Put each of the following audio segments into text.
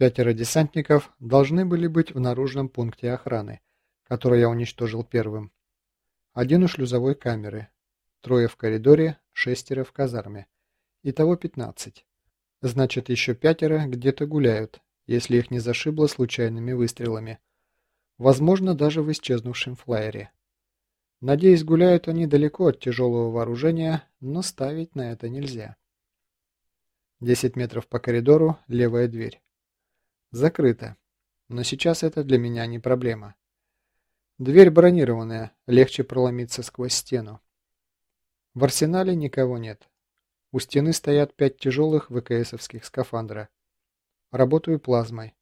Пятеро десантников должны были быть в наружном пункте охраны, который я уничтожил первым. Один у шлюзовой камеры, трое в коридоре, шестеро в казарме. Итого пятнадцать. Значит, еще пятеро где-то гуляют, если их не зашибло случайными выстрелами. Возможно, даже в исчезнувшем флайере. Надеюсь, гуляют они далеко от тяжелого вооружения, но ставить на это нельзя. 10 метров по коридору, левая дверь. Закрыто. Но сейчас это для меня не проблема. Дверь бронированная, легче проломиться сквозь стену. В арсенале никого нет. У стены стоят пять тяжелых ВКСовских скафандра. Работаю плазмой.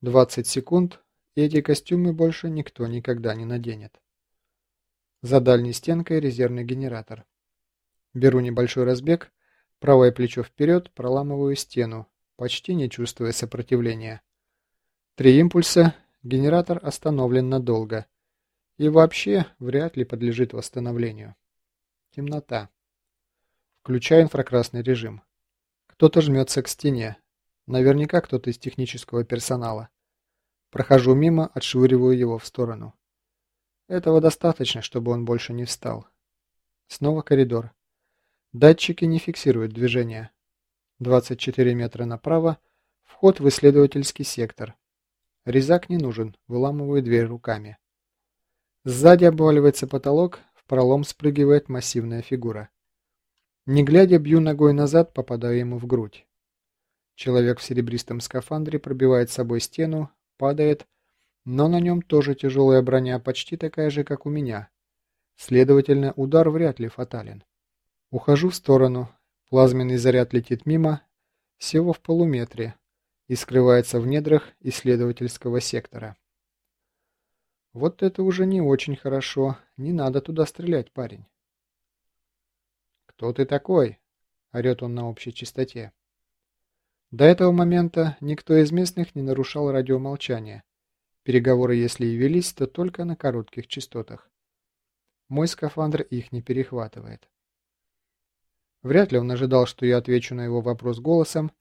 20 секунд, и эти костюмы больше никто никогда не наденет. За дальней стенкой резервный генератор. Беру небольшой разбег, правое плечо вперед, проламываю стену, почти не чувствуя сопротивления. Три импульса, генератор остановлен надолго. И вообще вряд ли подлежит восстановлению. Темнота. Включаю инфракрасный режим. Кто-то жмется к стене. Наверняка кто-то из технического персонала. Прохожу мимо, отшвыриваю его в сторону. Этого достаточно, чтобы он больше не встал. Снова коридор. Датчики не фиксируют движение. 24 метра направо, вход в исследовательский сектор. Резак не нужен, выламываю дверь руками. Сзади обваливается потолок, в пролом спрыгивает массивная фигура. Не глядя, бью ногой назад, попадаю ему в грудь. Человек в серебристом скафандре пробивает собой стену, падает, но на нем тоже тяжелая броня, почти такая же, как у меня. Следовательно, удар вряд ли фатален. Ухожу в сторону, Плазменный заряд летит мимо, всего в полуметре, и скрывается в недрах исследовательского сектора. Вот это уже не очень хорошо. Не надо туда стрелять, парень. «Кто ты такой?» — орет он на общей частоте. До этого момента никто из местных не нарушал радиомолчание. Переговоры, если и велись, то только на коротких частотах. Мой скафандр их не перехватывает. Вряд ли он ожидал, что я отвечу на его вопрос голосом,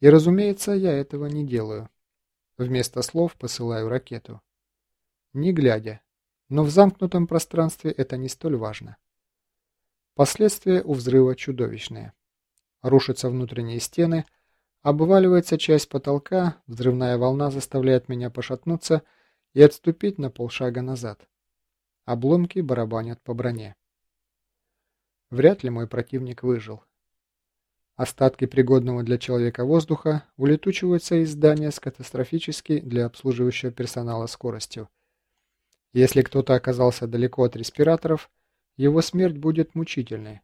и, разумеется, я этого не делаю. Вместо слов посылаю ракету. Не глядя. Но в замкнутом пространстве это не столь важно. Последствия у взрыва чудовищные. Рушатся внутренние стены, обваливается часть потолка, взрывная волна заставляет меня пошатнуться и отступить на полшага назад. Обломки барабанят по броне. Вряд ли мой противник выжил. Остатки пригодного для человека воздуха улетучиваются из здания с катастрофической для обслуживающего персонала скоростью. Если кто-то оказался далеко от респираторов, его смерть будет мучительной.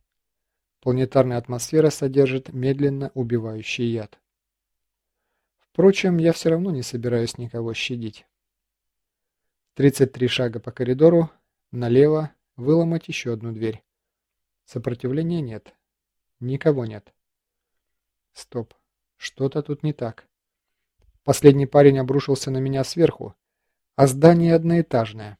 Планетарная атмосфера содержит медленно убивающий яд. Впрочем, я все равно не собираюсь никого щадить. 33 шага по коридору, налево, выломать еще одну дверь. Сопротивления нет. Никого нет. Стоп. Что-то тут не так. Последний парень обрушился на меня сверху, а здание одноэтажное.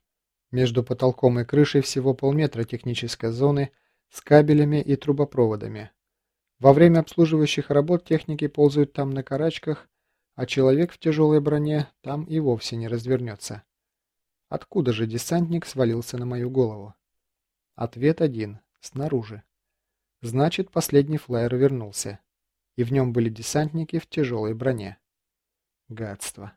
Между потолком и крышей всего полметра технической зоны с кабелями и трубопроводами. Во время обслуживающих работ техники ползают там на карачках, а человек в тяжелой броне там и вовсе не развернется. Откуда же десантник свалился на мою голову? Ответ один снаружи. Значит, последний флайер вернулся, и в нем были десантники в тяжелой броне. Гадство.